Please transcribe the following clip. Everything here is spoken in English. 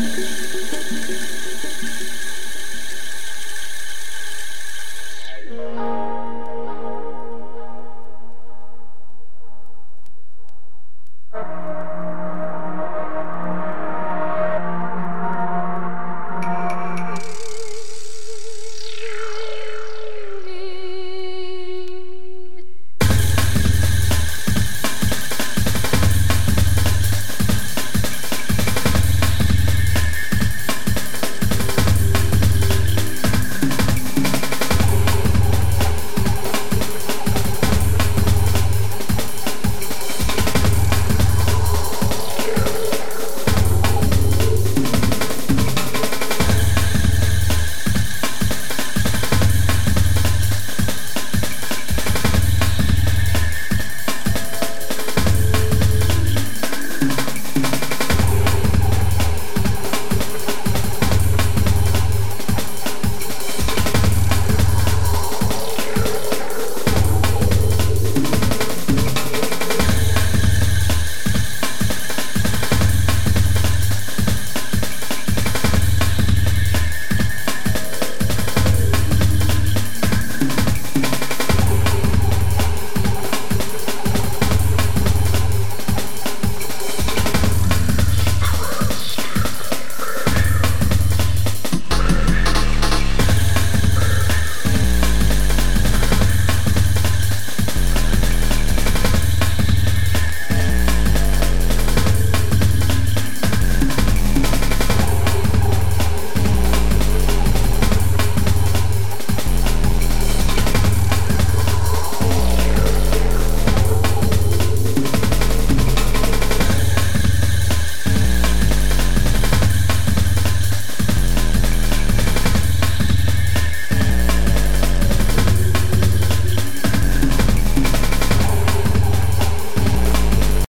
you